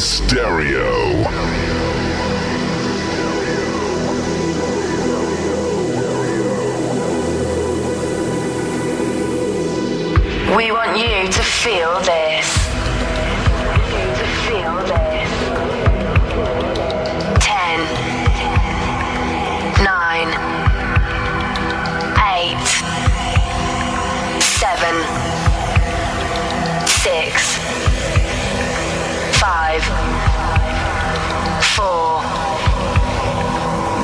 stereo. We want you to feel this. Five, four,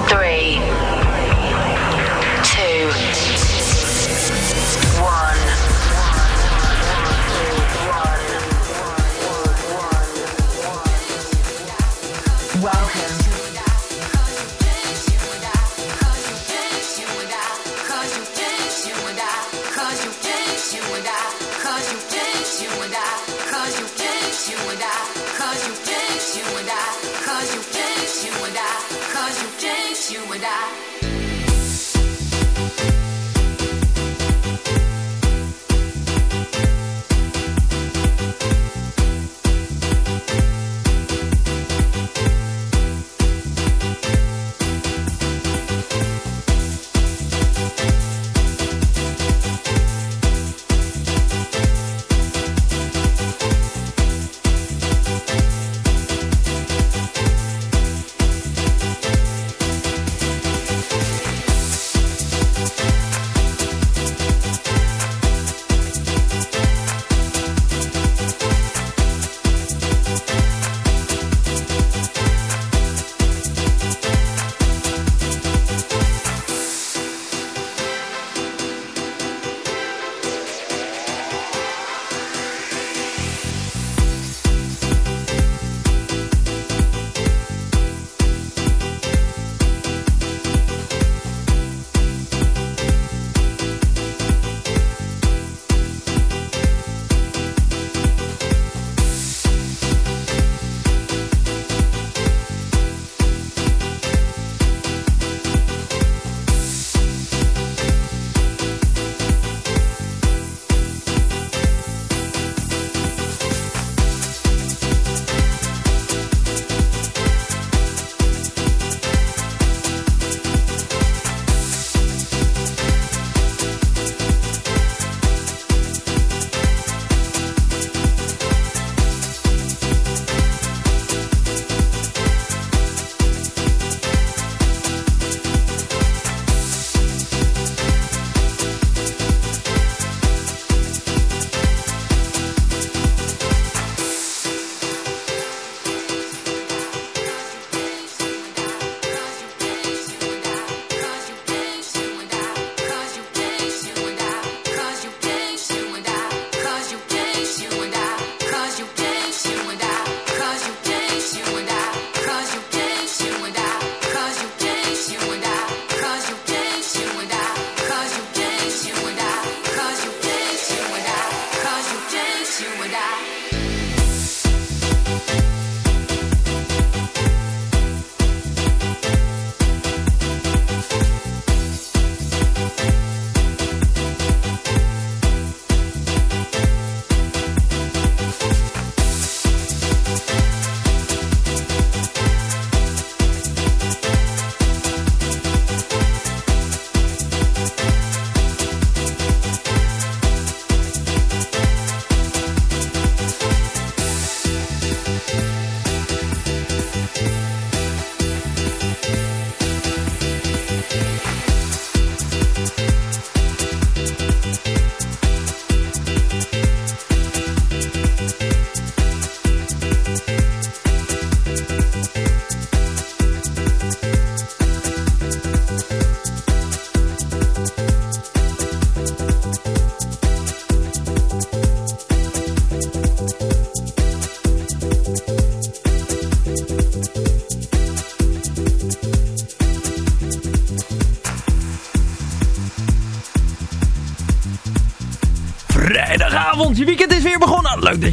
three, You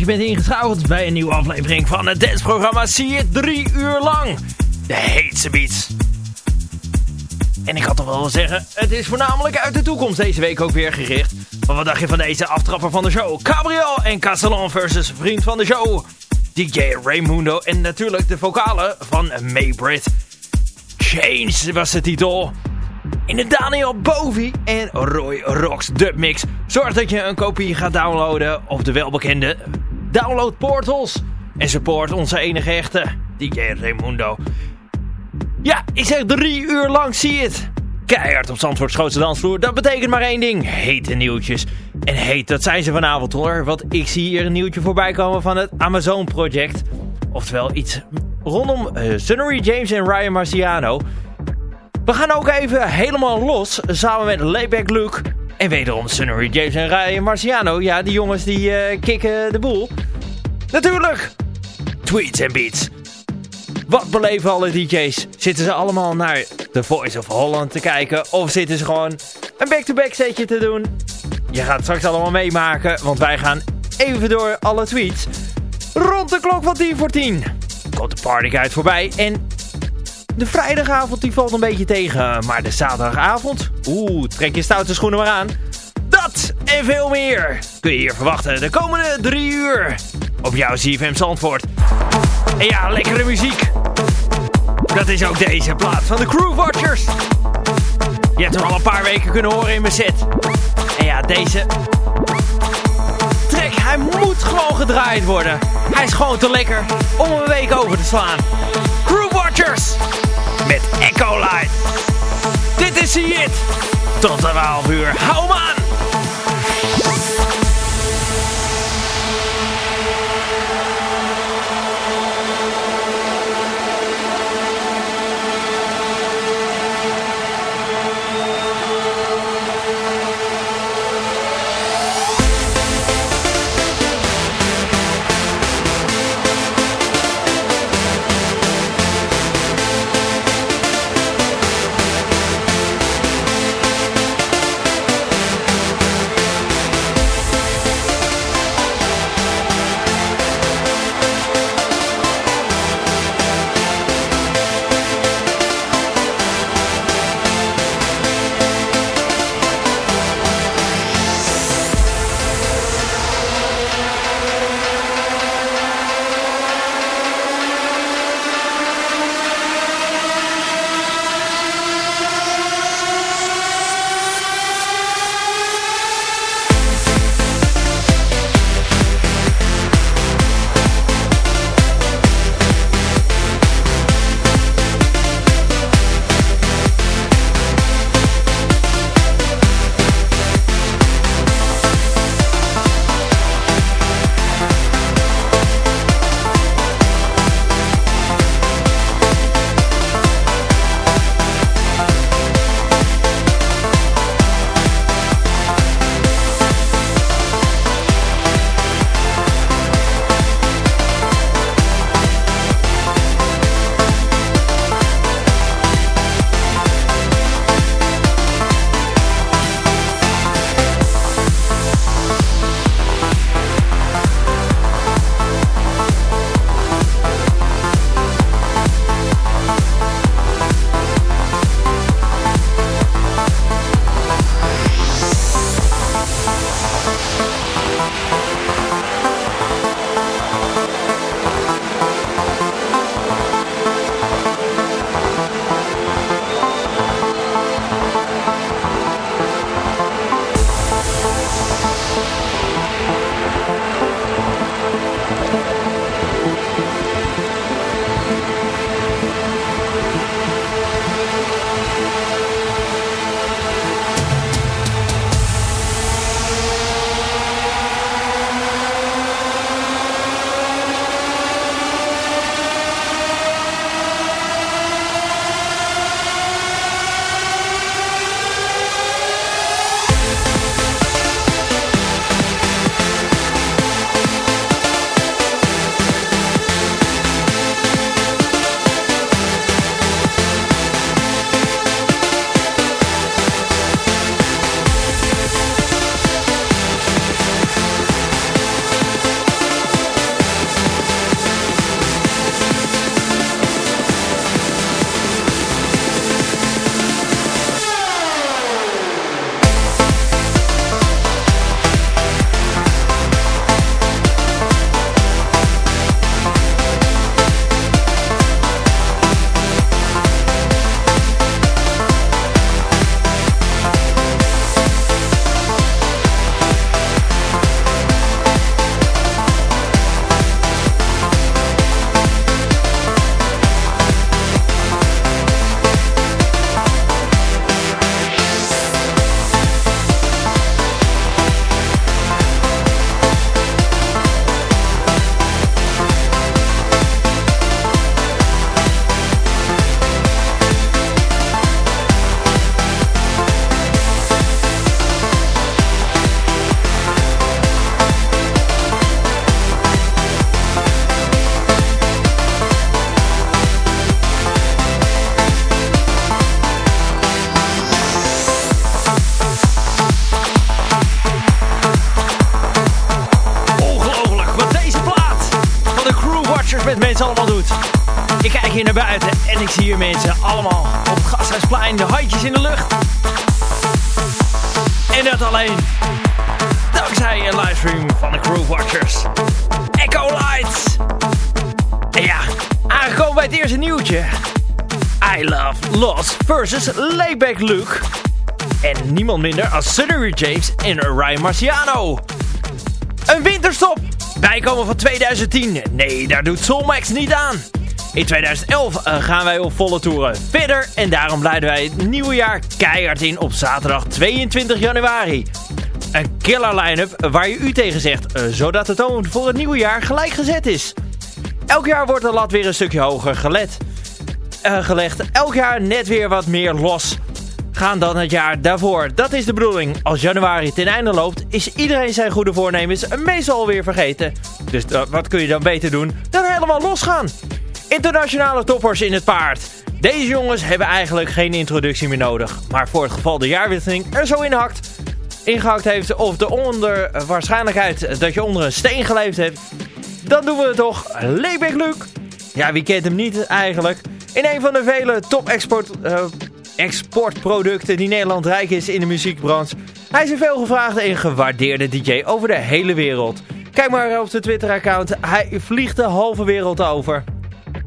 je bent ingeschakeld bij een nieuwe aflevering van het danceprogramma. Zie je drie uur lang. De heetste beats. En ik had toch wel zeggen, het is voornamelijk uit de toekomst deze week ook weer gericht. Maar wat dacht je van deze aftrapper van de show? Cabriel en Castellan versus Vriend van de Show. DJ Raymundo en natuurlijk de vocalen van May Britt. Change was de titel. In de Daniel Bovi en Roy Rocks Dubmix. Zorg dat je een kopie gaat downloaden op de welbekende download portals. En support onze enige echte DJ Raymundo. Ja, ik zeg drie uur lang zie het. Keihard op Zandvoorts grootste dansvloer. Dat betekent maar één ding. Hete nieuwtjes. En heet, dat zijn ze vanavond hoor. Want ik zie hier een nieuwtje voorbij komen van het Amazon Project. Oftewel iets rondom uh, Sunnery James en Ryan Marciano. We gaan ook even helemaal los. Samen met Layback Luke. En wederom Sunnery James en Ryan Marciano. Ja, die jongens die uh, kicken de boel. Natuurlijk. Tweets en beats. Wat beleven alle DJ's? Zitten ze allemaal naar The Voice of Holland te kijken? Of zitten ze gewoon een back-to-back setje te doen? Je gaat het straks allemaal meemaken, want wij gaan even door alle tweets. Rond de klok van 10 voor 10 komt de partyguide voorbij en de vrijdagavond die valt een beetje tegen. Maar de zaterdagavond, oeh, trek je stoute schoenen maar aan. Dat en veel meer kun je hier verwachten de komende drie uur op jouw CFM Zandvoort. En ja, lekkere muziek. Dat is ook deze plaat van de Crew Watchers. Je hebt hem al een paar weken kunnen horen in mijn set. En ja, deze track, hij moet gewoon gedraaid worden. Hij is gewoon te lekker om een week over te slaan. Crew Watchers met Echo Light. Dit is It. Tot 12 uur. Hou aan. Van de Groove Watchers. Echo Lights. En ja, aangekomen bij het eerste nieuwtje. I Love Lost versus Layback Luke. En niemand minder als Sunny James en Ryan Marciano. Een winterstop. Bijkomen van 2010. Nee, daar doet Solmax niet aan. In 2011 uh, eh, gaan wij op volle toeren verder en daarom leiden wij het nieuwe jaar keihard in op zaterdag 22 januari. Een killer line-up waar je u tegen zegt, uh, zodat de toon voor het nieuwe jaar gelijk gezet is. Elk jaar wordt de lat weer een stukje hoger uh, gelegd. Elk jaar net weer wat meer los gaan dan het jaar daarvoor. Dat is de bedoeling. Als januari ten einde loopt, is iedereen zijn goede voornemens meestal alweer vergeten. Dus wat kun je dan beter doen dan helemaal losgaan? Internationale toppers in het paard. Deze jongens hebben eigenlijk geen introductie meer nodig. Maar voor het geval de jaarwisseling er zo inhakt, ingehakt heeft of de onder waarschijnlijkheid dat je onder een steen geleefd hebt, dan doen we het toch. Lebeck Luke. Ja, wie kent hem niet eigenlijk? In een van de vele top-export... Uh, exportproducten die Nederland rijk is in de muziekbranche. Hij is een veelgevraagde en gewaardeerde DJ over de hele wereld. Kijk maar op de Twitter-account. Hij vliegt de halve wereld over.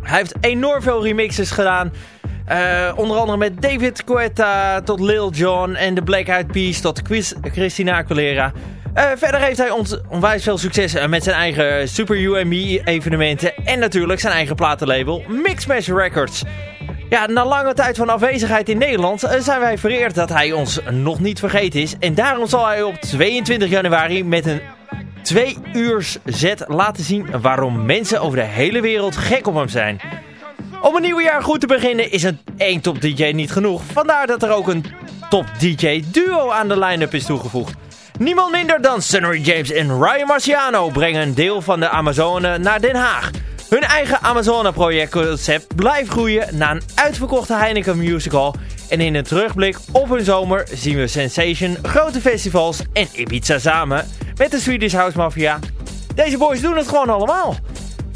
Hij heeft enorm veel remixes gedaan. Uh, onder andere met David Guetta tot Lil Jon en de Black Eyed Peas tot Quiz Christina Aguilera. Uh, verder heeft hij ons onwijs veel succes eh, met zijn eigen Super UME evenementen en natuurlijk zijn eigen platenlabel Mixmash Records. Ja, na lange tijd van afwezigheid in Nederland zijn wij vereerd dat hij ons nog niet vergeten is. En daarom zal hij op 22 januari met een twee uurs zet laten zien waarom mensen over de hele wereld gek op hem zijn. Om een nieuw jaar goed te beginnen is een één top DJ niet genoeg. Vandaar dat er ook een top DJ duo aan de line-up is toegevoegd. Niemand minder dan Sunny James en Ryan Marciano brengen een deel van de Amazone naar Den Haag. Hun eigen Amazone-projectconcept blijft groeien na een uitverkochte Heineken Musical. En in een terugblik op hun zomer zien we Sensation, grote festivals en Ibiza samen met de Swedish House Mafia. Deze boys doen het gewoon allemaal.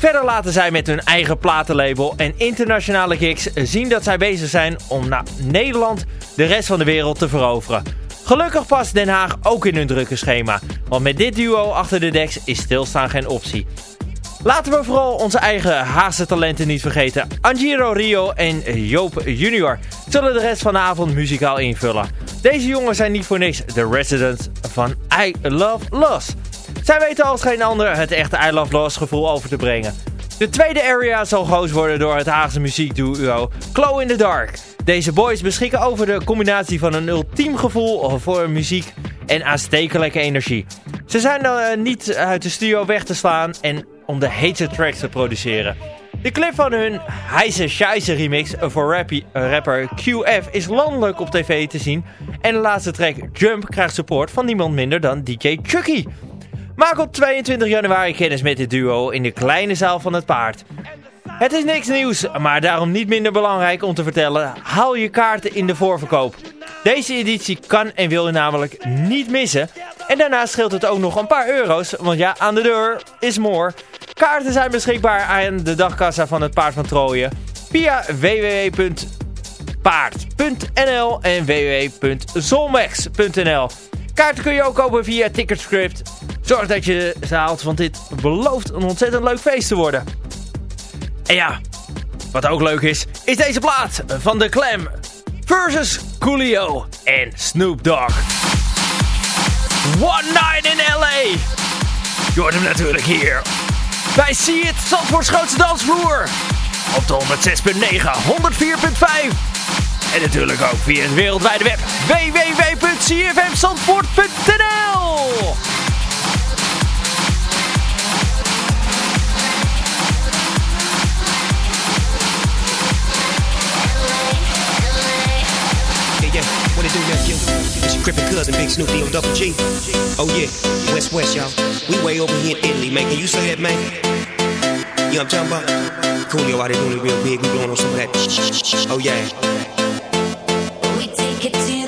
Verder laten zij met hun eigen platenlabel en internationale gigs zien dat zij bezig zijn om naar Nederland de rest van de wereld te veroveren. Gelukkig past Den Haag ook in hun drukke schema, want met dit duo achter de deks is stilstaan geen optie. Laten we vooral onze eigen Haagse talenten niet vergeten. Angiro Rio en Joop Junior zullen de rest van de avond muzikaal invullen. Deze jongens zijn niet voor niks de residents van I Love Lost. Zij weten als geen ander het echte I Love Lost gevoel over te brengen. De tweede area zal gehost worden door het Haagse muziekduo Glow in the Dark. Deze boys beschikken over de combinatie van een ultiem gevoel voor muziek en aanstekelijke energie. Ze zijn dan uh, niet uit de studio weg te slaan en om de hete tracks te produceren. De clip van hun Heise Scheisse remix voor uh, rapper QF is landelijk op tv te zien. En de laatste track Jump krijgt support van niemand minder dan DJ Chucky. Maak op 22 januari kennis met dit duo in de kleine zaal van het paard. Het is niks nieuws, maar daarom niet minder belangrijk om te vertellen. Haal je kaarten in de voorverkoop. Deze editie kan en wil je namelijk niet missen. En daarnaast scheelt het ook nog een paar euro's, want ja, aan de deur is more. Kaarten zijn beschikbaar aan de dagkassa van het Paard van Trooien via www.paard.nl en www.zolmax.nl. Kaarten kun je ook kopen via Ticketscript. Zorg dat je ze haalt, want dit belooft een ontzettend leuk feest te worden. En ja, wat ook leuk is, is deze plaat van de Clam versus Coolio en Snoop Dogg. One Night in L.A. Je hoort hem natuurlijk hier. Wij zien het Zandvoorts grootste dansvloer. Op de 106.9, 104.5. En natuurlijk ook via het wereldwijde web www.cfmzandvoort.nl What it do, nephew? It's your crippin' cousin, Big Snoop D on double G. Oh yeah, West West, y'all. We way over here in Italy, man. Can you say that, man? You know what I'm talking about? Coolio out there doing it real big. We blowing on some of that. Oh yeah. where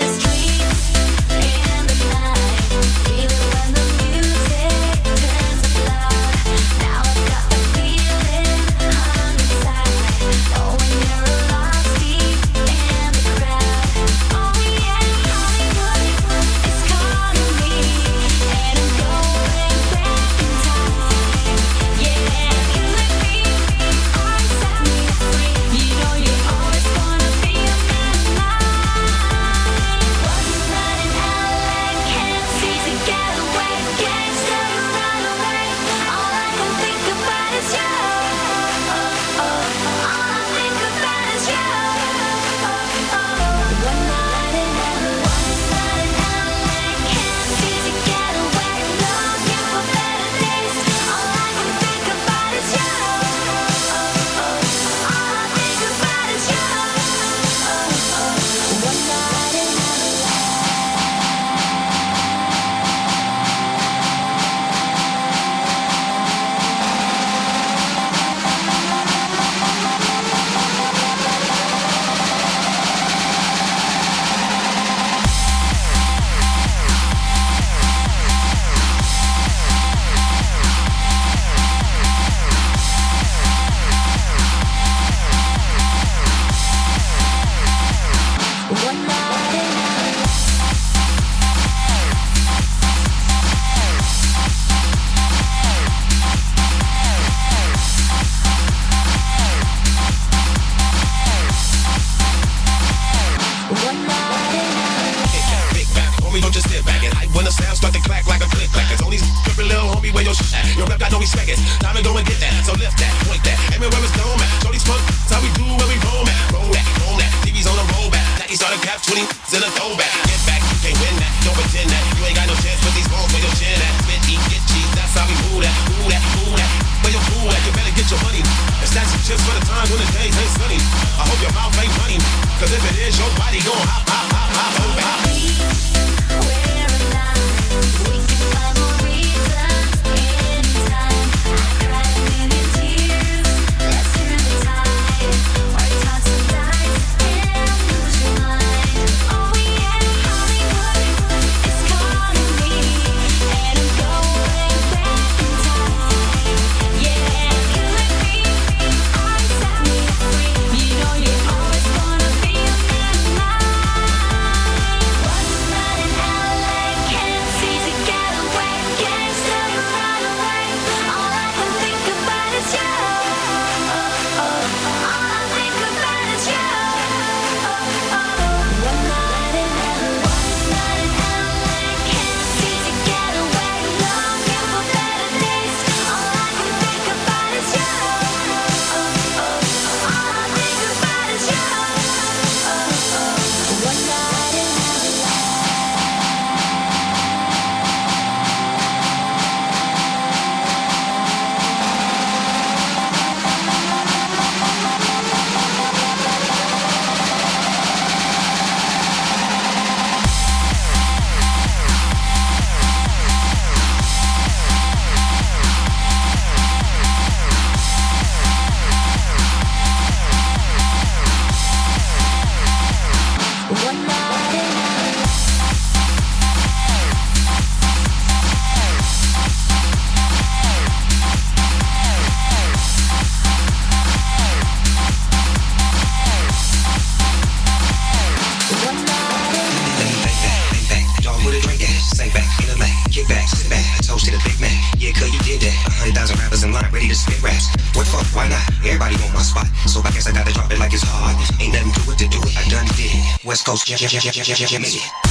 it.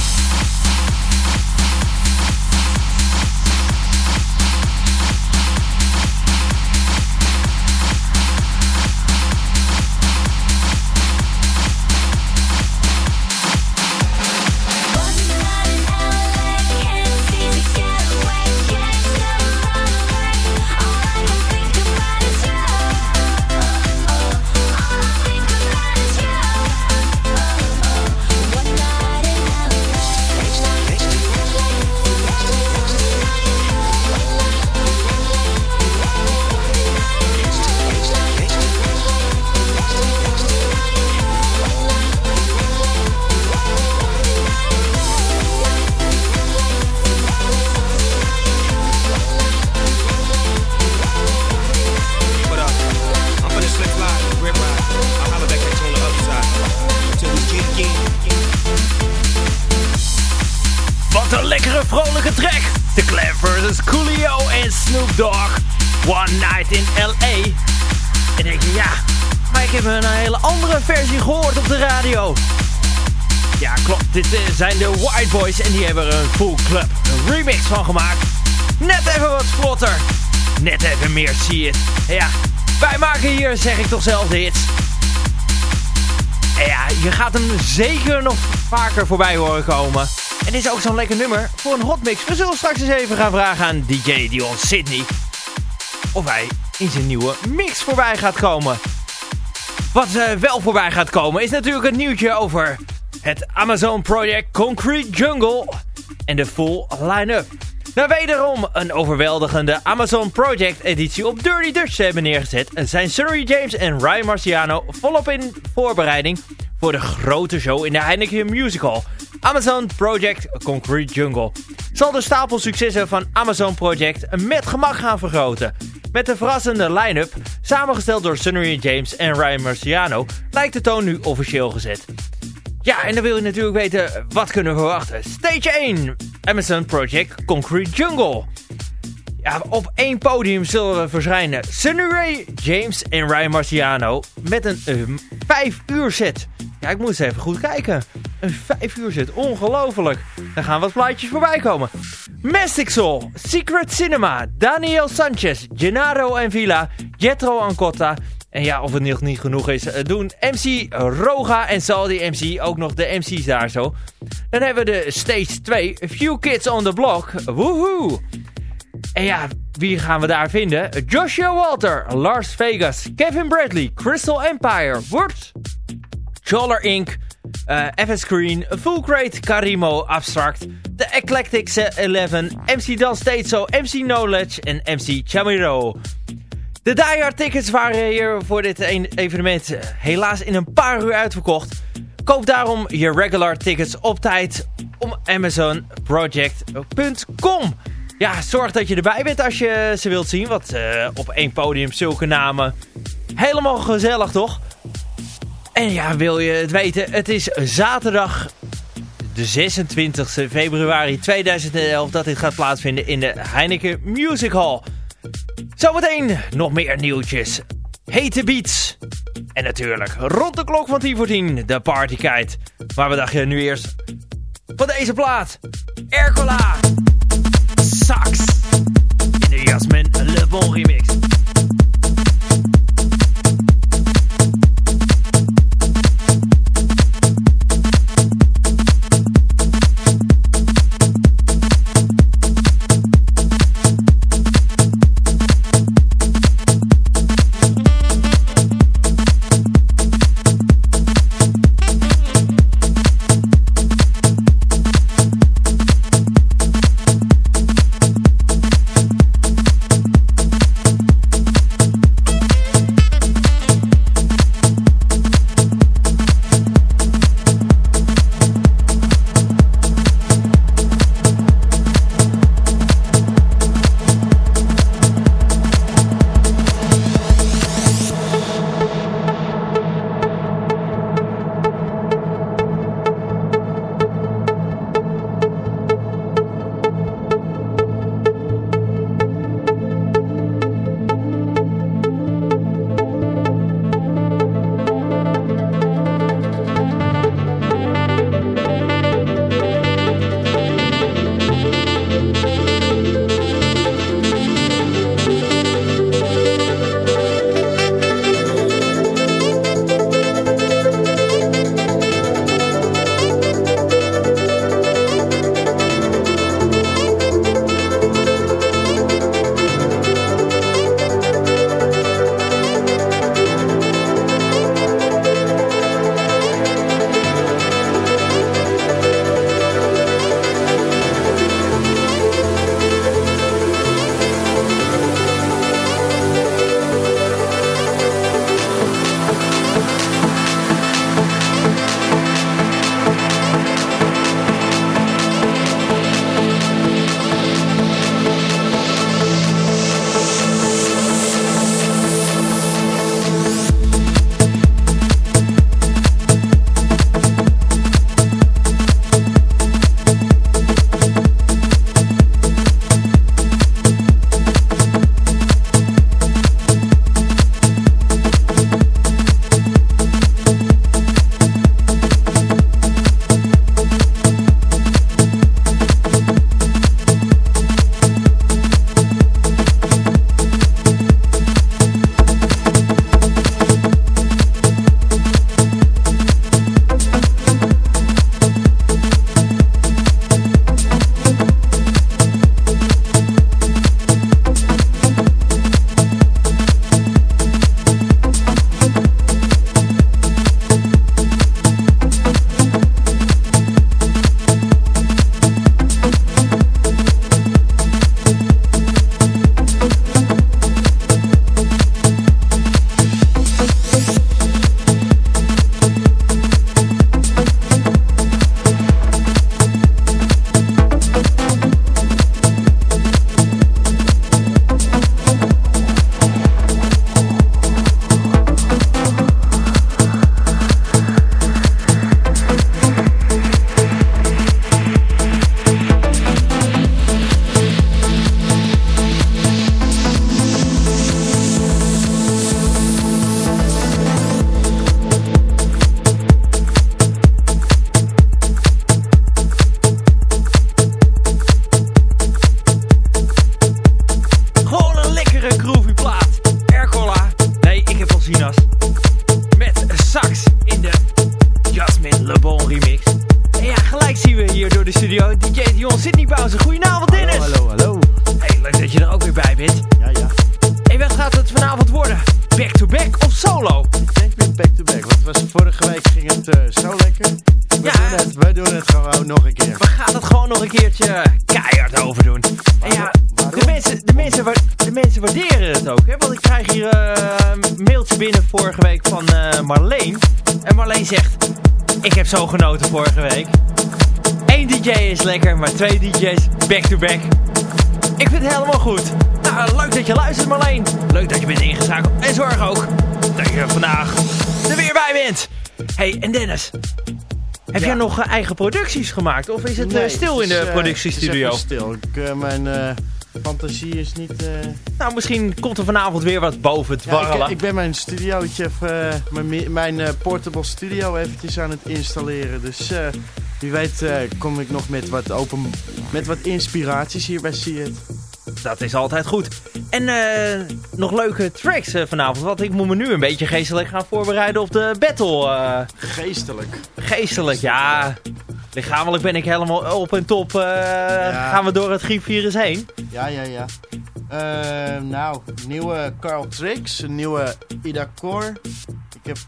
Zijn de White Boys en die hebben er een full club een remix van gemaakt. Net even wat vlotter. Net even meer it. En ja, wij maken hier, zeg ik toch zelf, de hits. En ja, je gaat hem zeker nog vaker voorbij horen komen. En dit is ook zo'n lekker nummer voor een hotmix. We zullen straks eens even gaan vragen aan DJ Dion Sydney. Of hij in zijn nieuwe mix voorbij gaat komen. Wat eh, wel voorbij gaat komen is natuurlijk het nieuwtje over het Amazon Project Concrete Jungle en de full line-up. Nou, wederom een overweldigende Amazon Project editie op Dirty Dutch hebben neergezet. Zijn Surrey James en Ryan Marciano volop in voorbereiding voor de grote show in de Heineken Musical. Amazon Project Concrete Jungle zal de stapel successen van Amazon Project met gemak gaan vergroten. Met een verrassende line-up, samengesteld door Sunny James en Ryan Marciano, lijkt de toon nu officieel gezet. Ja, en dan wil je natuurlijk weten, wat kunnen we verwachten? Stage 1, Amazon Project Concrete Jungle. Ja, op één podium zullen we verschijnen Sunny Ray, James en Ryan Marciano met een uh, 5 uur set. Ja, ik moet eens even goed kijken. Een 5 uur set, ongelooflijk. Dan gaan wat plaatjes voorbij komen. Mystic Soul, Secret Cinema, Daniel Sanchez, Gennaro Envila, Jetro Ancotta. En ja, of het nog niet genoeg is, eh, doen MC Roga en Saldi MC ook nog de MC's daar zo. Dan hebben we de Stage 2, Few Kids on the Block, woehoe. En ja, wie gaan we daar vinden? Joshua Walter, Lars Vegas, Kevin Bradley, Crystal Empire, Word, Joller Inc., uh, FS Green, Full Crate, Karimo, Abstract, The Eclectics 11, MC Dan Steetso, MC Knowledge en MC Chamiro. De diehard tickets waren hier voor dit evenement helaas in een paar uur uitverkocht. Koop daarom je regular tickets op tijd om amazonproject.com. Ja, zorg dat je erbij bent als je ze wilt zien. Want uh, op één podium zulke namen. Helemaal gezellig toch? En ja, wil je het weten? Het is zaterdag de 26 februari 2011 dat dit gaat plaatsvinden in de Heineken Music Hall. Zometeen nog meer nieuwtjes. Hete beats. En natuurlijk rond de klok van 10 voor 10 de partykite. Maar we dachten nu eerst van deze plaat. Ercola. Sax. In de Jasmin Le Bon remix. Doen het, gewoon nog een keer. We gaan het gewoon nog een keertje keihard over doen. En ja, de mensen, de, mensen, de mensen waarderen het ook. Hè? Want ik krijg hier eh, een mailtje binnen vorige week van eh, Marleen. En Marleen zegt, ik heb zo genoten vorige week. Eén DJ is lekker, maar twee DJ's back-to-back. Ik vind het helemaal goed. Nou, leuk dat je luistert Marleen. Leuk dat je bent ingeschakeld. En zorg ook dat je vandaag er weer bij bent. hey, en Dennis. Heb Ja. jij nog eh, eigen producties gemaakt? Of is het eh, Nee, stil het in de eh, productiestudio? Het is stil. Ik, mijn fantasie is niet... Nou, misschien komt er vanavond weer wat boven het Ja, ik, ben mijn studiootje, mijn, mi- mijn portable studio eventjes aan het installeren. Dus wie weet kom ik nog met wat, open, met wat inspiraties hier bij See It. Dat is altijd goed. En eh, nog leuke tracks eh, vanavond. Want ik moet me nu een beetje geestelijk gaan voorbereiden op de battle. eh, Geestelijk. geestelijk, ja. Lichamelijk ben ik helemaal op en top. Gaan we door het griepvirus heen. Ja, ja, ja. Nou, nieuwe Carl Tricks, een nieuwe Ida Core. Ik heb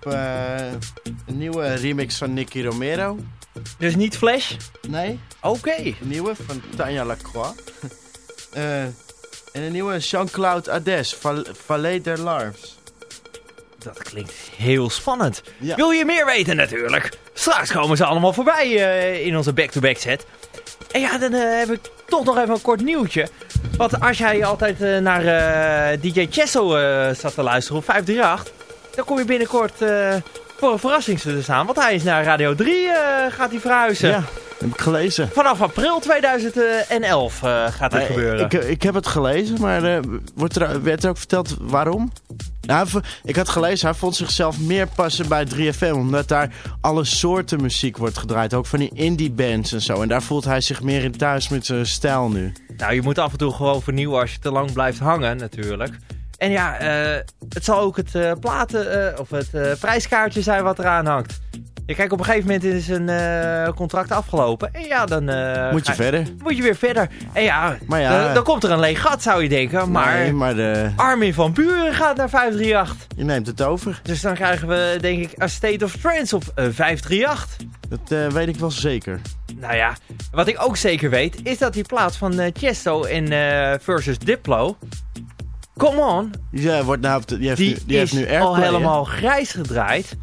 een nieuwe remix van Nicky Romero. Dus niet Flash? Nee, Oké. een nieuwe van Tanja Lacroix. Eh, en een nieuwe Jean-Claude Ades, Val Valet der Larves. Dat klinkt heel spannend. Ja. Wil je meer weten natuurlijk? Straks komen ze allemaal voorbij eh, in onze back-to-back set. En ja, dan eh, heb ik toch nog even een kort nieuwtje. Want als jij altijd eh, naar DJ Chesso zat te luisteren op 538... dan kom je binnenkort voor een verrassing te staan. Want hij is naar Radio 3 eh, gaat hij verhuizen. Ja, heb ik gelezen. Vanaf april 2011 eh, gaat dat Nee, gebeuren. Ik, ik heb het gelezen, maar eh, wordt er, werd er ook verteld waarom? Nou, ik had gelezen, hij vond zichzelf meer passen bij 3FM. Omdat daar alle soorten muziek wordt gedraaid. Ook van die indie bands en zo. En daar voelt hij zich meer in thuis met zijn stijl nu. Nou, je moet af en toe gewoon vernieuwen als je te lang blijft hangen natuurlijk. En ja, eh, het zal ook het eh, platen eh, of het eh, prijskaartje zijn wat eraan hangt. Ja, kijk, op een gegeven moment is een eh, contract afgelopen. En ja, dan eh, Moet je ga- verder. moet je weer verder. En ja, Maar ja, dan, dan komt er een leeg gat zou je denken. Maar Nee, maar de, Armin van Buren gaat naar 538. je neemt het over. Dus dan krijgen we denk ik A State of Trance op eh, 538. Dat weet ik wel zeker. Nou ja, wat ik ook zeker weet, is dat die plaat van Chesto in versus Diplo... Come on, Ja, wordt nou, die heeft die, nu, die heeft nu al hè? helemaal grijs gedraaid.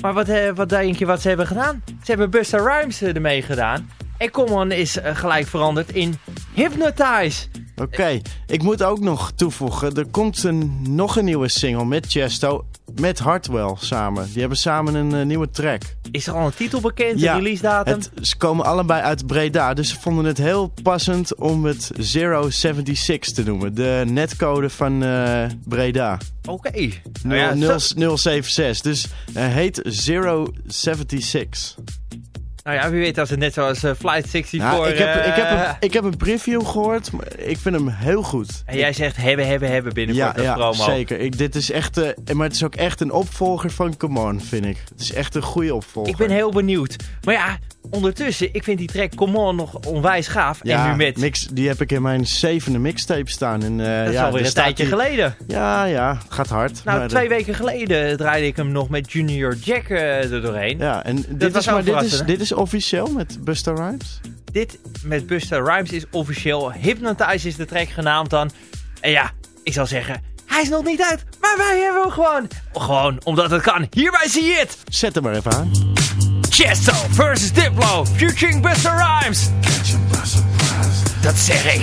Maar wat, eh, wat denk je wat ze hebben gedaan? Ze hebben Busta Rhymes eh, ermee gedaan. En Come On is eh, gelijk veranderd in Hypnotize. Oké, ik moet ook nog toevoegen. Er komt een, nog een nieuwe single met Chesto. Met Hartwell samen. Die hebben samen een eh, nieuwe track. Is er al een titel bekend, Ja, een release datum? Het, ze komen allebei uit Breda. Dus ze vonden het heel passend om het 076 te noemen. De netcode van eh, Breda. Oké. Nul- Nou ja, nul- zo- 076. Dus hij heet 076. Nou ja, wie weet als het net zoals eh, Flight 64... Nou, ik, heb, ik, heb eh, een, ik heb een preview gehoord. Maar ik vind hem heel goed. En jij zegt hebben, hebben, hebben binnenkort Ja, ja promo. zeker. Ik, dit is echt, eh, maar het is ook echt een opvolger van Come On, vind ik. Het is echt een goede opvolger. Ik ben heel benieuwd. Maar ja, ondertussen, ik vind die track Come On nog onwijs gaaf. ja, en nu met... mix, die heb ik in mijn zevende mixtape staan. En, dat is ja, alweer er een tijdje die- geleden. Ja, ja, gaat hard. Nou, maar, twee weken geleden draaide ik hem nog met Junior Jack er doorheen. Ja, en dit is, maar dit is, dit is officieel met Busta Rhymes? Dit met Busta Rhymes is officieel. Hypnotize is de track genaamd dan. En ja, ik zal zeggen, hij is nog niet uit. Maar wij hebben hem gewoon. Gewoon omdat het kan. Hierbij zie je het. Zet hem maar even aan. Chesto versus Diplo. Featuring Busta Rhymes. Dat zeg ik.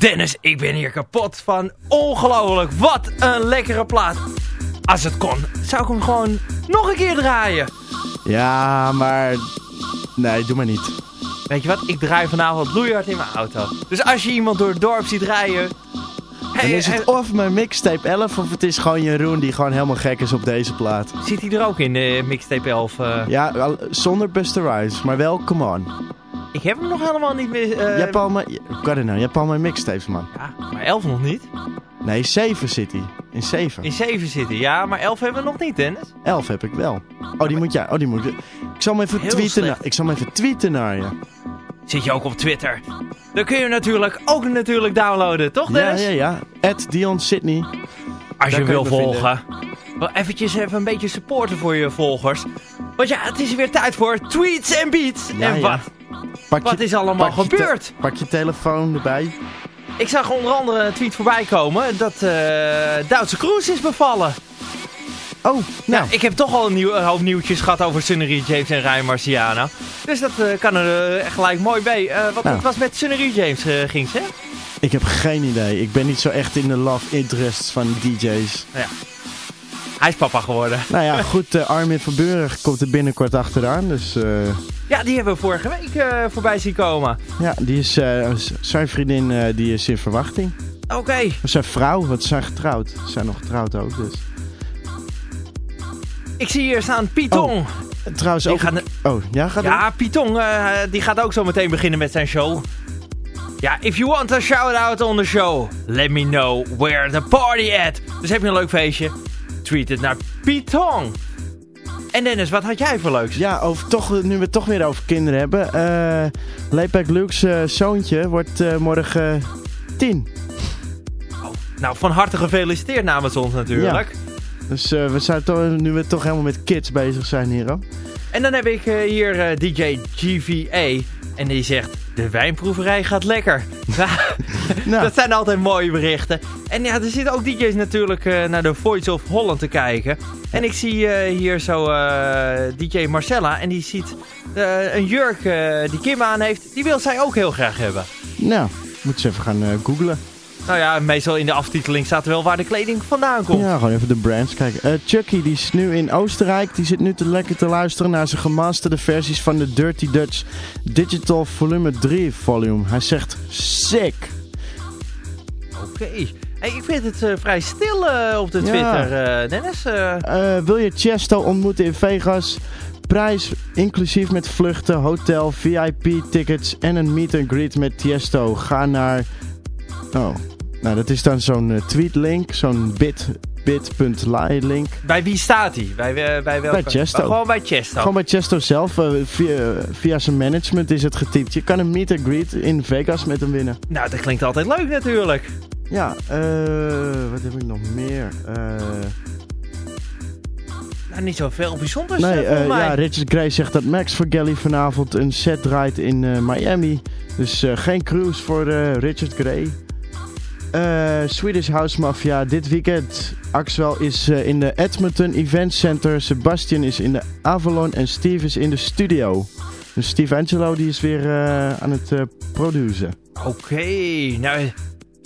Dennis, ik ben hier kapot van. Ongelooflijk, wat een lekkere plaat. Als het kon, zou ik hem gewoon nog een keer draaien. Ja, maar... Nee, doe maar niet. Weet je wat, ik draai vanavond loeihard in mijn auto. Dus als je iemand door het dorp ziet rijden... Dan Hey, is het hey, of mijn mixtape 11 of het is gewoon Jeroen die gewoon helemaal gek is op deze plaat. Zit hij er ook in, de mixtape 11? eh? Ja, zonder Buster Rhymes, maar wel Come On. Ik heb hem nog helemaal niet meer... eh, je hebt al mijn... Hoe kan het nou? Je hebt al mijn mixtapes, man. Ja, maar 11 nog niet. Nee, 7 zit hij. In 7. In 7 zitten, ja, maar 11 hebben we nog niet, Dennis. 11 heb ik wel. Oh, die moet jij. Oh, die moet ik. Ik zal hem even Heel tweeten. slecht. Naar, ik zal hem even tweeten naar je. Zit je ook op Twitter? Dan kun je natuurlijk ook natuurlijk downloaden, toch Ja, Dennis? ja, ja. At Dion Sydney. Als je Daar wil volgen. Wel eventjes even een beetje supporten voor je volgers. Want ja, het is weer tijd voor tweets en beats. Ja, en ja. Wat? Pak Wat je- is allemaal pak je te- gebeurd? pak je telefoon erbij. Ik zag onder andere een tweet voorbij komen dat eh Duitse Cruise is bevallen. Oh, nou. Nou, ik heb toch al een, nieuw, een hoop nieuwtjes gehad over Sunnery James en Ryan Marciano. Dus dat eh, kan er eh, gelijk mooi bij. Wat Nou. het was met Sunnery James ging ze? hè? Ik heb geen idee. Ik ben niet zo echt in de love interests van DJ's. Hij is papa geworden. Nou ja, goed. eh, Armin van Buren komt er binnenkort achteraan. Dus eh, Ja, die hebben we vorige week eh, voorbij zien komen. ja, die is, zijn vriendin die is in verwachting. Oké. Maar zijn vrouw, want ze zijn getrouwd. Ze zijn nog getrouwd ook. Dus. Ik zie hier staan Python. Trouwens Die ook... gaan- Oh, ja, gaat Ja, Python, die gaat ook zo meteen beginnen met zijn show. Ja, if you want a shout-out on the show, let me know where the party at. Dus heb je een leuk feestje, naar Python. En Dennis, wat had jij voor leuks? Ja, over, toch, nu we het toch weer over kinderen hebben. eh Layback Luke's eh, zoontje wordt eh, morgen tien. Nou, van harte gefeliciteerd namens ons natuurlijk. Dus we zijn toch, nu we toch helemaal met kids bezig zijn hier. hoor. En dan heb ik hier DJ GVA. En die zegt, de wijnproeverij gaat lekker. Nou. Dat zijn altijd mooie berichten. En ja, er zitten ook DJ's natuurlijk eh, naar de Voice of Holland te kijken. En ik zie eh, hier zo eh, DJ Marcella. En die ziet een jurk die Kim aan heeft. Die wil zij ook heel graag hebben. Nou, moeten ze even gaan googlen. Nou ja, meestal in de aftiteling staat er wel waar de kleding vandaan komt. Ja, gewoon even de brands kijken. Eh, Chucky, die is nu in Oostenrijk. Die zit nu te lekker te luisteren naar zijn gemasterde versies van de Dirty Dutch Digital Volume 3 volume. Hij zegt sick. Oké. Hey, ik vind het eh, vrij stil eh, op de Ja. Twitter, Dennis. eh. Eh, wil je Chesto ontmoeten in Vegas? Prijs inclusief met vluchten, hotel, VIP-tickets en een meet and greet met Tiesto. Ga naar... Oh, nou dat is dan zo'n eh, tweetlink, zo'n bit, bit.ly link. bij wie staat hij? Bij, bij, welke? Bij Chesto. Oh, gewoon bij Chesto. Gewoon bij Chesto zelf, via, via zijn management is het getypt. Je kan een meet and greet in Vegas met hem winnen. Nou, dat klinkt altijd leuk natuurlijk. Ja, eh, wat heb ik nog meer? Eh, Nou, niet zoveel bijzonders nee, eh, mij. ja, Richard Gray zegt dat Max Vergelli vanavond een set draait in Miami. Dus geen cruise voor Richard Gray. Swedish House Mafia dit weekend. Axel is in de Edmonton Event Center. Sebastian is in de Avalon en Steve is in de studio. Dus Steve Angelo die is weer aan het produceren. Oké, nou,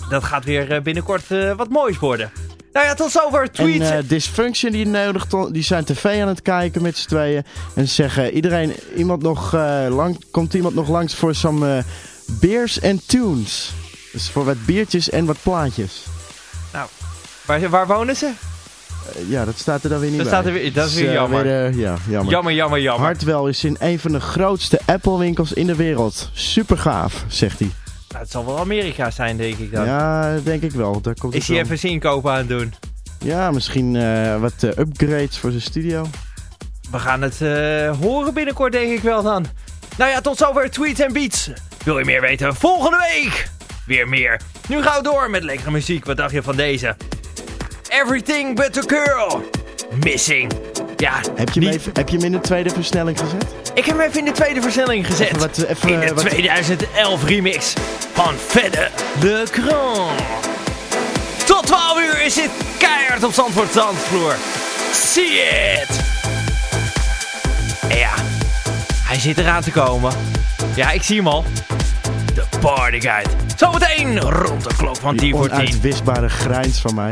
dat gaat weer eh, binnenkort eh, wat moois worden. Nou ja, tot zover En tweets. eh, Dysfunction die nodigt, on- die zijn tv aan het kijken met z'n tweeën. En ze zeggen, iedereen, iemand nog, eh, lang, komt iemand nog langs voor some beers en tunes. Dus voor wat biertjes en wat plaatjes. waar, waar wonen ze? Ja, dat staat er dan weer niet Dat bij. staat er weer- dat is weer jammer. ja, jammer. Jammer, jammer, jammer. Hartwell is in een van de grootste Apple winkels in de wereld. Super gaaf, zegt hij. Nou, het zal wel Amerika zijn, denk ik dan. Ja, denk ik wel. Daar komt Is hij even zijn inkopen aan het doen? Ja, misschien eh, wat eh, upgrades voor zijn studio. We gaan het eh, horen binnenkort, denk ik wel dan. Nou ja, tot zover Tweets en Beats. Wil je meer weten? Volgende week weer meer. Nu gaan we door met lekkere muziek. Wat dacht je van deze? Everything but a girl. Missing. Ja, Heb je, niet- even, heb je hem in de tweede versnelling gezet? ik heb hem even in de tweede versnelling gezet. Even wat- even, in de eh, wat- 2011 remix van Fedde Le Grand. Tot 12 uur is dit keihard op Zandvoort Zandvloer. See it! En ja, hij zit eraan te komen. Ja, ik zie hem al. De Party Guide. Zometeen rond de klok van 10 Die voor 10. onuitwisbare grijns van mij.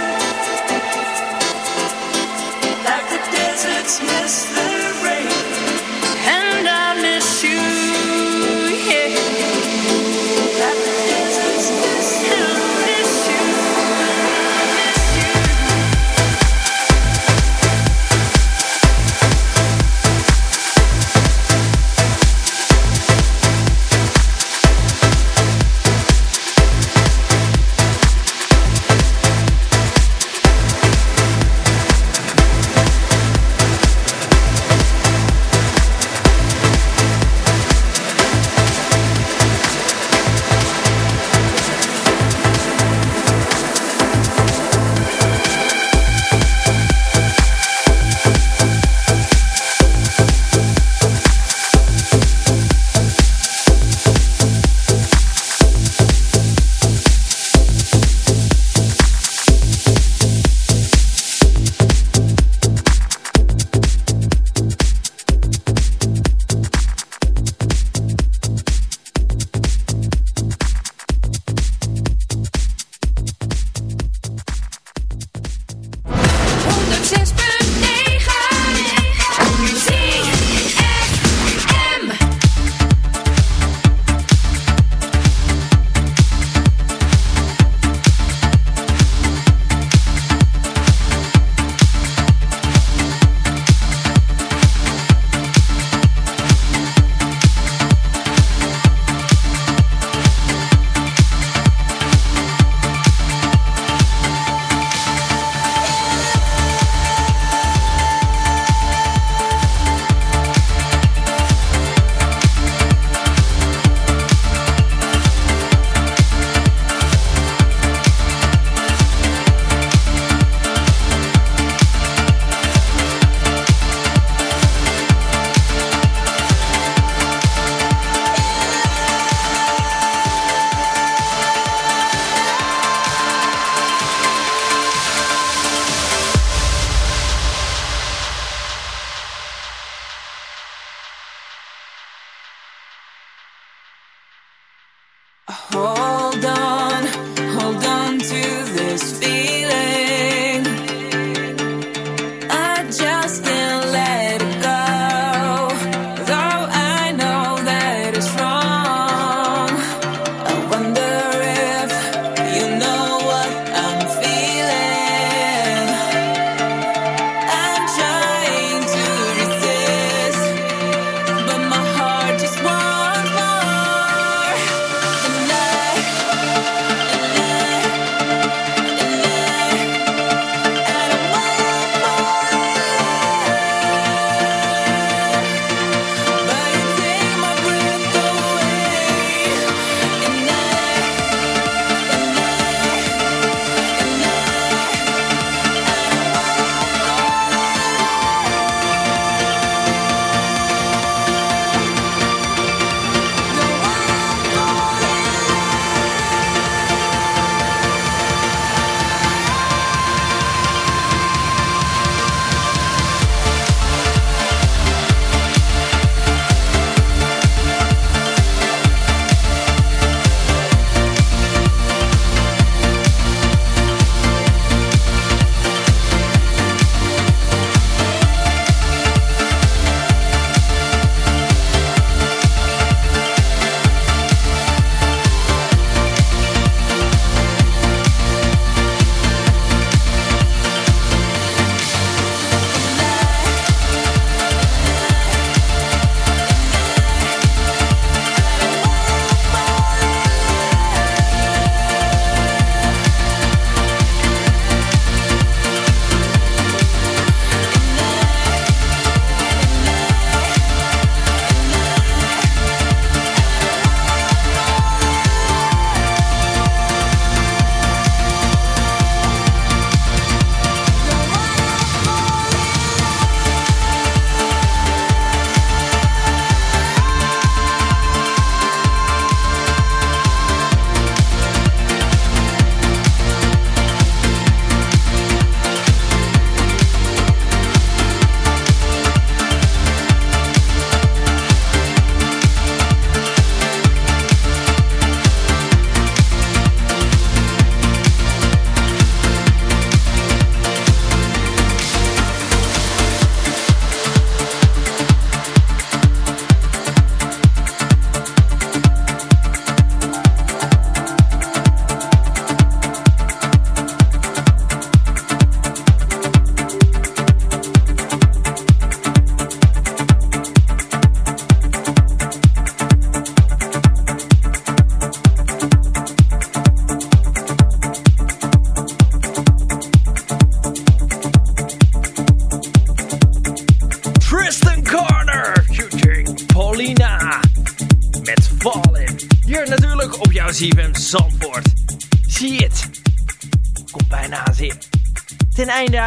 it's missed.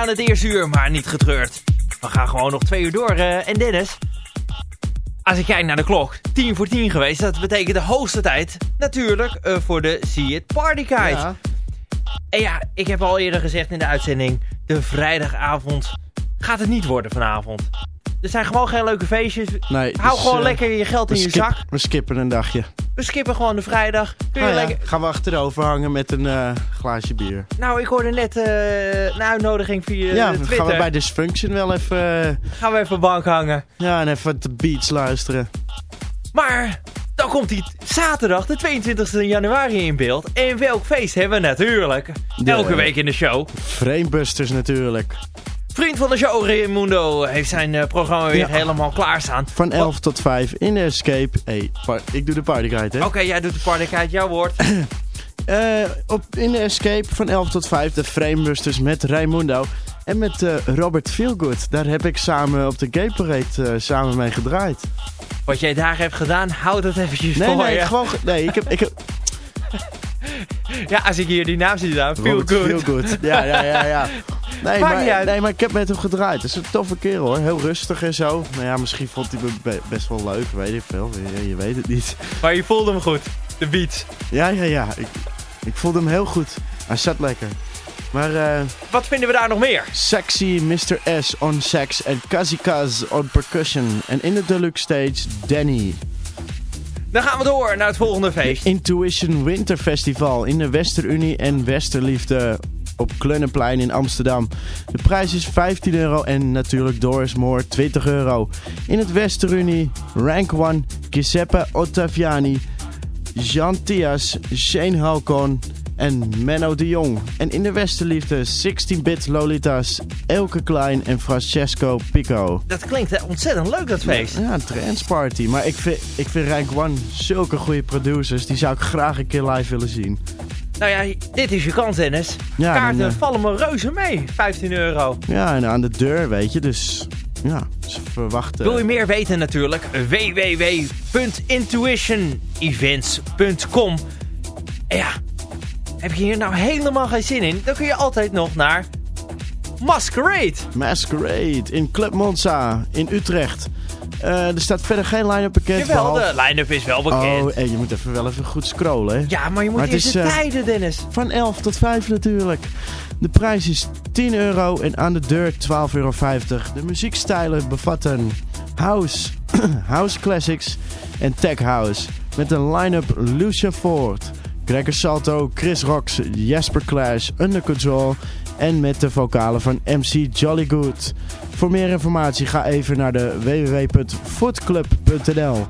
Aan het eerste uur, maar niet getreurd. We gaan gewoon nog twee uur door. eh, en Dennis, als ik kijk naar de klok, tien voor tien geweest. Dat betekent de hoogste tijd natuurlijk eh, voor de See It Party Guide. Ja. En ja, ik heb al eerder gezegd in de uitzending, de vrijdagavond gaat het niet worden vanavond. Er zijn gewoon geen leuke feestjes. Nee, Hou dus, gewoon eh, lekker je geld in je zak. we skippen een dagje. We skippen gewoon de vrijdag. Kun je Nou ja, lekker... gaan we achterover hangen met een eh, glaasje bier. Nou, ik hoorde net eh, een uitnodiging via ja, de Twitter. gaan we bij Dysfunction wel even, Gaan we even bank hangen. ja, en even de beats luisteren. Maar dan komt die zaterdag, de 22 januari in beeld. En welk feest hebben we natuurlijk? Elke week in de show. Framebusters natuurlijk. Vriend van de show, Raimundo, heeft zijn eh, programma weer Ja. helemaal klaarstaan. Van 11 tot 5 in de Escape. hey, ik doe de partyguide, hè. Oké, jij doet de partykite, jouw woord. Eh, op, in de Escape van 11 tot 5 de Framebusters met Raimundo. En met eh, Robert Feelgood. Daar heb ik samen op de Gay Parade samen mee gedraaid. Wat jij daar hebt gedaan, houd dat eventjes Nee, voor nee, je. gewoon... ge- Nee, ik heb... Ik heb Ja, als ik hier die naam zie staan, feel Robert good. Feelgood. Ja, ja, ja, ja. Nee Maakt niet maar, uit. nee, maar ik heb met hem gedraaid. Het is een toffe kerel hoor. Heel rustig en zo. Nou ja, misschien vond hij me be- best wel leuk. Weet ik veel. Je, je weet het niet. Maar je voelde hem goed, de beats. Ja, ja, ja. Ik, ik voelde hem heel goed. Hij zat lekker. Maar eh, Wat vinden we daar nog meer? sexy Mr. S on sax en Kazikaz on percussion. En in de deluxe stage Danny. Dan gaan we door naar het volgende feest. Intuition Winter Festival in de Westerunie en Westerliefde op Klunenplein in Amsterdam. De prijs is 15 euro en natuurlijk Doris Moore 20 euro. In het Westerunie Rank 1 Giuseppe Ottaviani, Jean Thias, Shane Halcon en Menno de Jong. En in de Westerliefde 16-bit Lolitas, Elke Klein en Francesco Pico. Dat klinkt eh, ontzettend leuk, dat feest. Ja, een trance party. Maar ik vind, ik vind Rank One zulke goede producers. Die zou ik graag een keer live willen zien. Nou ja, dit is je kans, Dennis. Ja, Kaarten eh, vallen me reuze mee. 15 euro. Ja, en aan de deur, weet je. Dus ja, ze verwachten... Wil je meer weten natuurlijk? www.intuitionevents.com En ja, heb je hier nou helemaal geen zin in? Dan kun je altijd nog naar Masquerade. Masquerade in Club Monza in Utrecht. Eh, er staat verder geen line-up bekend. Jawel, behalve- de line-up is wel bekend. Oh, en je moet even wel even goed scrollen, hè. Ja, maar je moet Maar eerst de eh, tijden, Dennis. Van 11 tot 5 natuurlijk. De prijs is 10 euro en aan de deur 12,50 euro. De muziekstijlen bevatten house, house classics en tech house. Met een line-up Lucia Ford, Gregor Salto, Chris Rocks, Jasper Clash, Under Control en met de vocalen van MC Jolly Good. Voor meer informatie ga even naar de www.footclub.nl.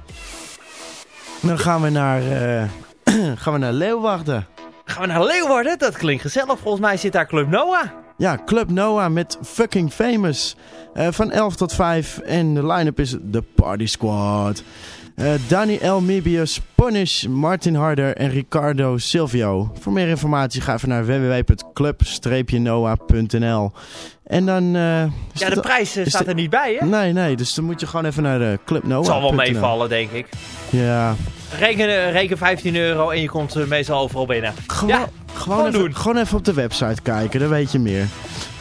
Dan gaan we naar, eh, gaan we naar Leeuwarden. Gaan we naar Leeuwarden? Dat klinkt gezellig. Volgens mij zit daar Club Noah. Ja, Club Noah met Fucking Famous. Eh, van 11 tot 5. En de line-up is The Party Squad. Eh Danny L. Mibius, Punish, Martin Harder en Ricardo Silvio. Voor meer informatie ga even naar www.club-noah.nl. En dan... eh, is Ja, het- de prijs eh, staat er niet bij, hè? Nee, nee, dus dan moet je gewoon even naar de Club Noah. Het zal wel meevallen, denk ik. Ja, Reken, eh, reken 15 euro en je komt eh, meestal overal binnen. gewoon, Ja, gewoon, gewoon even, doen. gewoon even op de website kijken, dan weet je meer.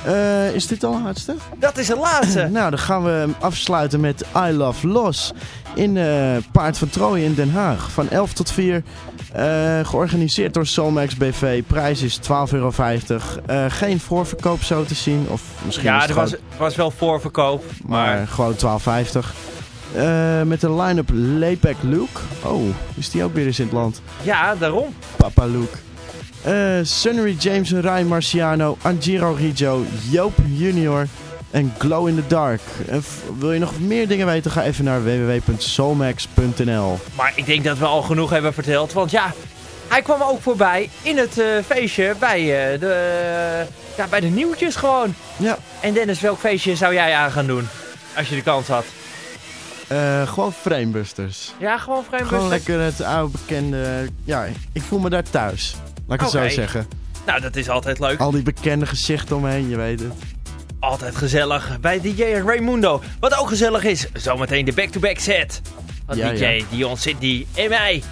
Eh, is dit al het laatste? Dat is de laatste. Nou, dan gaan we afsluiten met I Love Los in eh, Paard van Troje in Den Haag. Van 11 tot 4. eh, georganiseerd door Solmax BV. Prijs is 12,50 euro. Eh, geen voorverkoop zo te zien. Of misschien is ja, het er gewoon- was, was wel voorverkoop. maar, Maar gewoon 12,50. Eh, met de line-up Layback Luke. Oh, is die ook weer eens in het land? ja, daarom. Papa Luke. Sunnery James Ryan Marciano, Angiro Rijo, Joop Junior en Glow in the Dark. En wil je nog meer dingen weten, ga even naar www.solmax.nl. Maar ik denk dat we al genoeg hebben verteld. Want ja, hij kwam ook voorbij in het eh, feestje bij, eh, de, ja, bij de nieuwtjes gewoon. Ja, En Dennis, welk feestje zou jij aan gaan doen? Als je de kans had. eh, gewoon Framebusters. Ja, gewoon vreemd. Gewoon lekker het oude bekende... Ja, ik voel me daar thuis. Laat ik het zo zeggen. Nou, dat is altijd leuk. Al die bekende gezichten omheen, je weet het. Altijd gezellig bij DJ Raimundo. Wat ook gezellig is, zometeen de back-to-back set. van Ja, DJ ja. Dion Sydney en mij.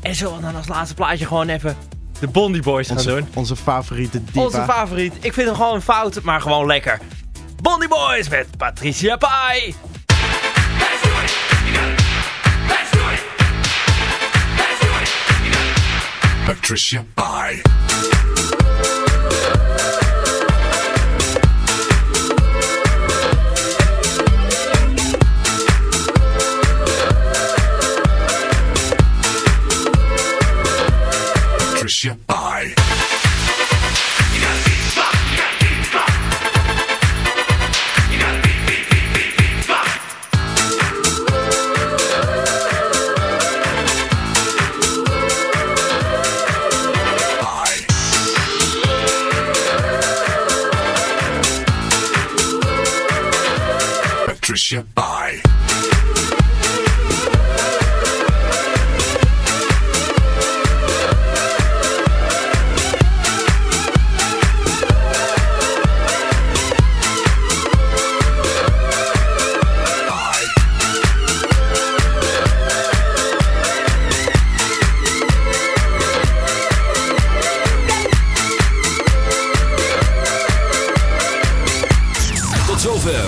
En zullen we dan als laatste plaatje gewoon even de Bondi Boys gaan Onze, doen? onze favoriete diva. Onze favoriet. Ik vind hem gewoon fout, maar gewoon lekker. Bondi Boys met Patricia Pai. Patricia Bye. Patricia Bye.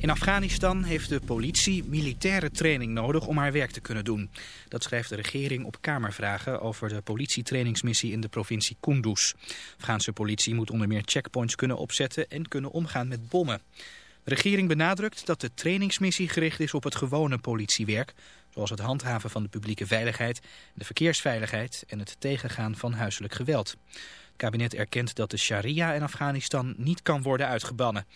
In Afghanistan heeft de politie militaire training nodig om haar werk te kunnen doen. Dat schrijft de regering op Kamervragen over de politietrainingsmissie in de provincie Kunduz. Afghaanse politie moet onder meer checkpoints kunnen opzetten en kunnen omgaan met bommen. De regering benadrukt dat de trainingsmissie gericht is op het gewone politiewerk, zoals het handhaven van de publieke veiligheid, de verkeersveiligheid en het tegengaan van huiselijk geweld. Het kabinet erkent dat de sharia in Afghanistan niet kan worden uitgebannen.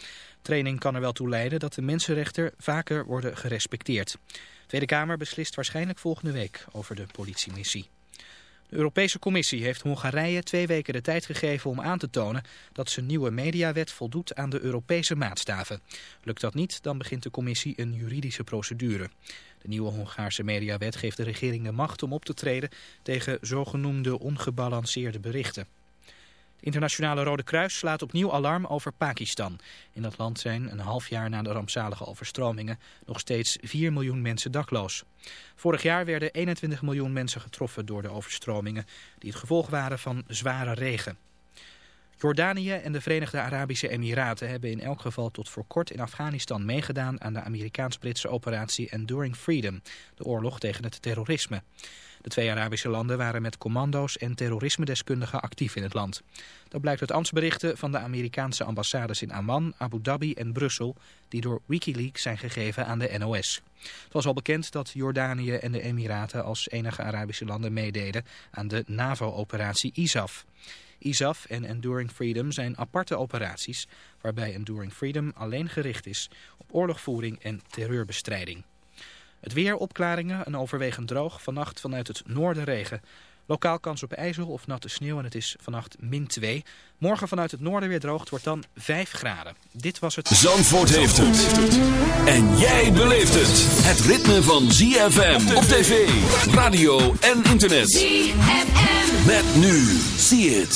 Training kan er wel toe leiden dat de mensenrechten vaker worden gerespecteerd. De Tweede Kamer beslist waarschijnlijk volgende week over de politiemissie. De Europese Commissie heeft Hongarije twee weken de tijd gegeven om aan te tonen dat zijn nieuwe mediawet voldoet aan de Europese maatstaven. Lukt dat niet, dan begint de Commissie een juridische procedure. De nieuwe Hongaarse mediawet geeft de regering de macht om op te treden tegen zogenoemde ongebalanceerde berichten. Het internationale Rode Kruis slaat opnieuw alarm over Pakistan. In dat land zijn een half jaar na de rampzalige overstromingen nog steeds 4 miljoen mensen dakloos. Vorig jaar werden 21 miljoen mensen getroffen door de overstromingen die het gevolg waren van zware regen. Jordanië en de Verenigde Arabische Emiraten hebben in elk geval tot voor kort in Afghanistan meegedaan aan de Amerikaans-Britse operatie Enduring Freedom, de oorlog tegen het terrorisme. De twee Arabische landen waren met commando's en terrorismedeskundigen actief in het land. Dat blijkt uit ambtsberichten van de Amerikaanse ambassades in Amman, Abu Dhabi en Brussel, die door Wikileaks zijn gegeven aan de NOS. Het was al bekend dat Jordanië en de Emiraten als enige Arabische landen meededen aan de NAVO-operatie ISAF. ISAF en Enduring Freedom zijn aparte operaties waarbij Enduring Freedom alleen gericht is op oorlogvoering en terreurbestrijding. Het weer, opklaringen, een overwegend droog. Vannacht vanuit het noorden regen. Lokaal kans op ijzel of natte sneeuw en het is vannacht min 2. Morgen vanuit het noorden weer droog. Het wordt dan 5 graden. Dit was het... Zandvoort heeft het. En jij beleeft het. Het ritme van ZFM op tv, radio en internet. ZFM. Met nu. Zie het.